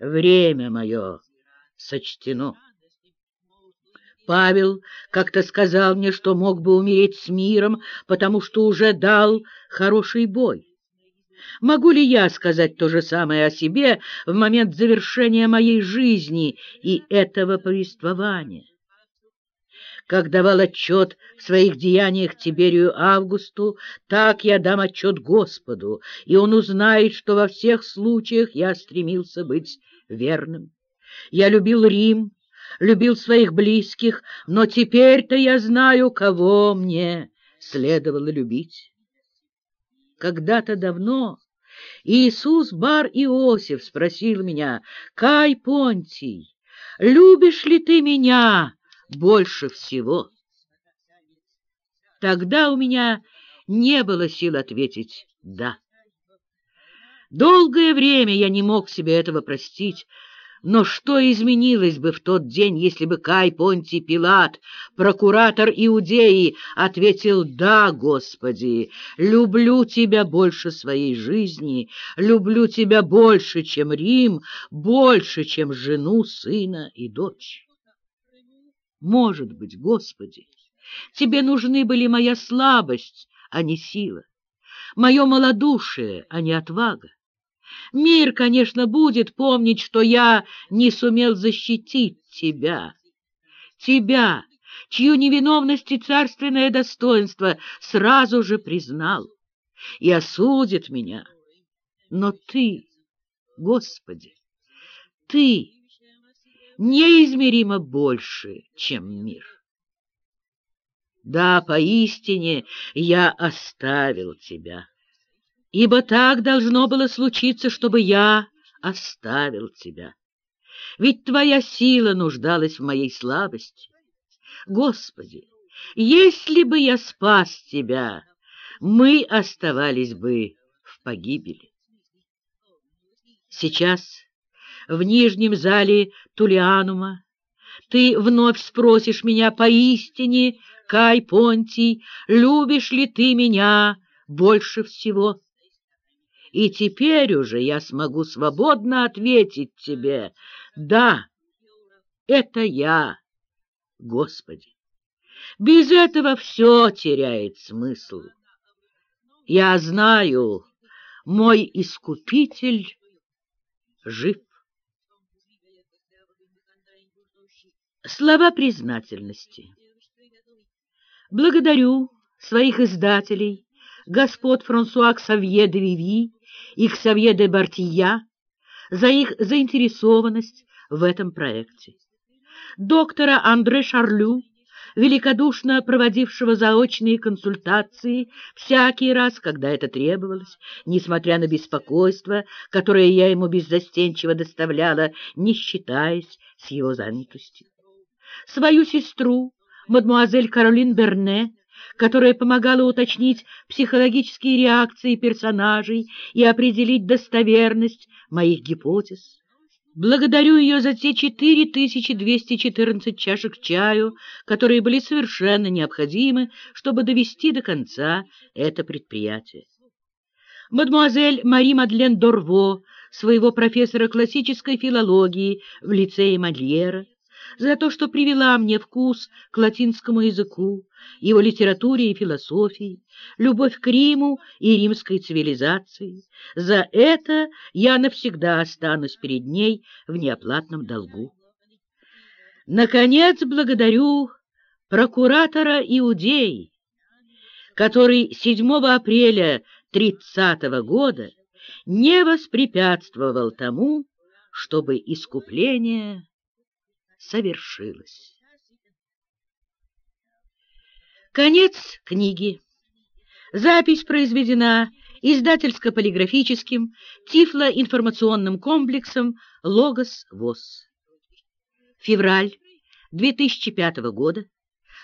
Время мое сочтено. Павел как-то сказал мне, что мог бы умереть с миром, потому что уже дал хороший бой. Могу ли я сказать то же самое о себе в момент завершения моей жизни и этого повествования? Как давал отчет в своих деяниях Тиберию Августу, так я дам отчет Господу, и он узнает, что во всех случаях я стремился быть верным. Я любил Рим, любил своих близких, но теперь-то я знаю, кого мне следовало любить. Когда-то давно Иисус Бар Иосиф спросил меня, «Кай Понтий, любишь ли ты меня больше всего?» Тогда у меня не было сил ответить «да». Долгое время я не мог себе этого простить, но что изменилось бы в тот день, если бы Кай Понтий Пилат, прокуратор Иудеи, ответил «Да, Господи, люблю Тебя больше своей жизни, люблю Тебя больше, чем Рим, больше, чем жену, сына и дочь». Может быть, Господи, Тебе нужны были моя слабость, а не сила, мое малодушие, а не отвага. Мир, конечно, будет помнить, что я не сумел защитить тебя. Тебя, чью невиновность и царственное достоинство сразу же признал, и осудит меня. Но ты, Господи, ты неизмеримо больше, чем мир. Да, поистине я оставил тебя ибо так должно было случиться, чтобы я оставил тебя. Ведь твоя сила нуждалась в моей слабости. Господи, если бы я спас тебя, мы оставались бы в погибели. Сейчас в нижнем зале Тулианума ты вновь спросишь меня поистине, Кай Понтий, любишь ли ты меня больше всего? И теперь уже я смогу свободно ответить тебе, да, это я, Господи. Без этого все теряет смысл. Я знаю, мой Искупитель жив. Слова признательности. Благодарю своих издателей, господ Франсуа Ксавье де Виви и Ксавье де Бартия за их заинтересованность в этом проекте. Доктора Андре Шарлю, великодушно проводившего заочные консультации всякий раз, когда это требовалось, несмотря на беспокойство, которое я ему беззастенчиво доставляла, не считаясь с его занятостью. Свою сестру, мадмуазель Каролин Берне, которая помогала уточнить психологические реакции персонажей и определить достоверность моих гипотез. Благодарю ее за те 4214 чашек чаю, которые были совершенно необходимы, чтобы довести до конца это предприятие. Мадемуазель Мари Мадлен Дорво, своего профессора классической филологии в лицее Мольера, за то, что привела мне вкус к латинскому языку, его литературе и философии, любовь к Риму и римской цивилизации. За это я навсегда останусь перед ней в неоплатном долгу. Наконец, благодарю прокуратора Иудеи, который 7 апреля 30 года не воспрепятствовал тому, чтобы искупление совершилось. Конец книги. Запись произведена издательско-полиграфическим тифлоинформационным комплексом «Логос ВОЗ». Февраль 2005 года.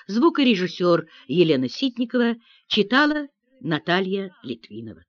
Звукорежиссер Елена Ситникова читала Наталья Литвинова.